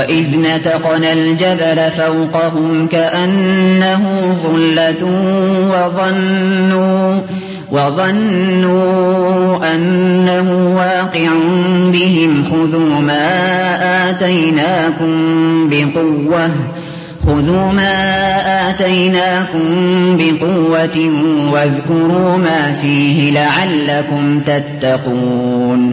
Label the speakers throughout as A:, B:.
A: وإذ نتقنا الجبل فوقهم كأنه ظلة وظنوا وظنوا أنه واقع بهم خذوا ما آتيناكم بقوة خذوا ما آتيناكم بقوة واذكروا ما فيه لعلكم تتقون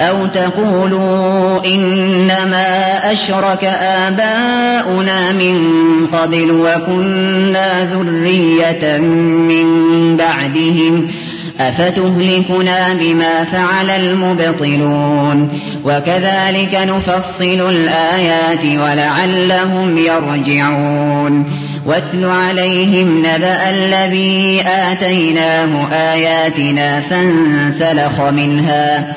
A: أو تقولوا إنما أشرك آباؤنا من قبل وكنا ذرية من بعدهم أفتهلكنا بما فعل المبطلون وكذلك نفصل الآيات ولعلهم يرجعون واتل عليهم نبأ الذي آتيناه آياتنا فانسلخ منها فانسلخ منها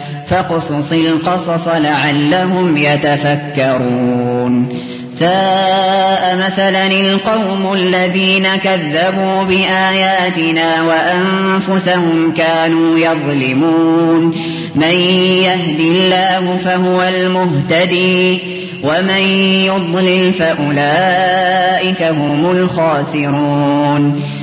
A: فاقصص القصص لعلهم يتفكرون. ساء مثلا القوم الذين كذبوا بآياتنا وأنفسهم كانوا يظلمون. من يهد الله فهو المهتدي ومن يضلل فأولئك هم الخاسرون.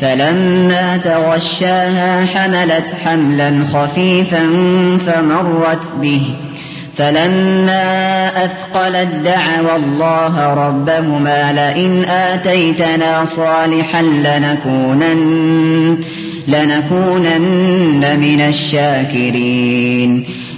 A: فلما تغشاها حملت حملا خفيفا فمرت به. فلما أثقلت دعوا الله ربهما لئن آتيتنا صالحا لنكونن, لنكونن من الشاكرين.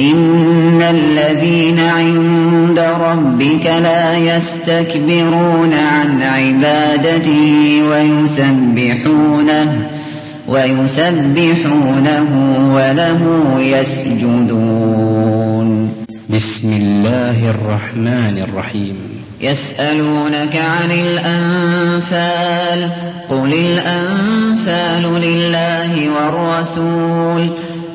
A: إن الذين عند ربك لا يستكبرون عن عبادته ويسبحونه ويسبحونه وله يسجدون.
B: بسم الله الرحمن الرحيم.
A: يسألونك عن الأنفال قل الأنفال لله والرسول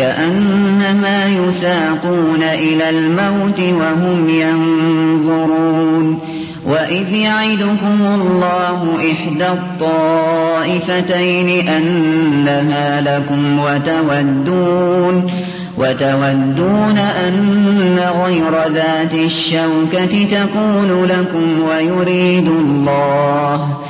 A: كأنما يساقون إلى الموت وهم ينظرون وإذ يعدكم الله إحدى الطائفتين أنها لكم وتودون وتودون أن غير ذات الشوكة تكون لكم ويريد الله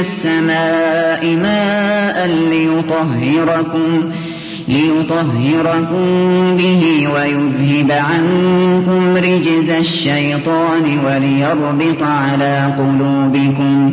A: السماء ماء ليطهركم ليطهركم به ويذهب عنكم رجز الشيطان وليربط على قلوبكم.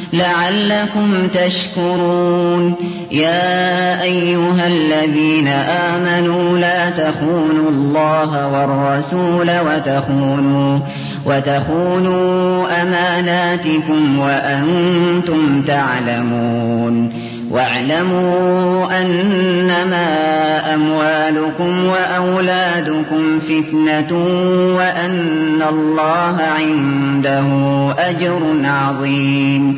A: لعلكم تشكرون. يا أيها الذين آمنوا لا تخونوا الله والرسول وتخونوا وتخونوا أماناتكم وأنتم تعلمون. واعلموا أنما أموالكم وأولادكم فتنة وأن الله عنده أجر عظيم.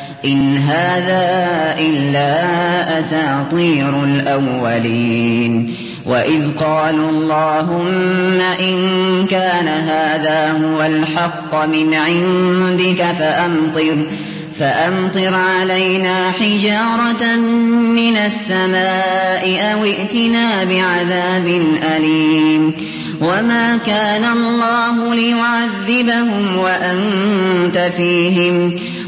A: إن هذا إلا أساطير الأولين. وإذ قالوا اللهم إن كان هذا هو الحق من عندك فأمطر فأمطر علينا حجارة من السماء أو ائتنا بعذاب أليم. وما كان الله ليعذبهم وأنت فيهم.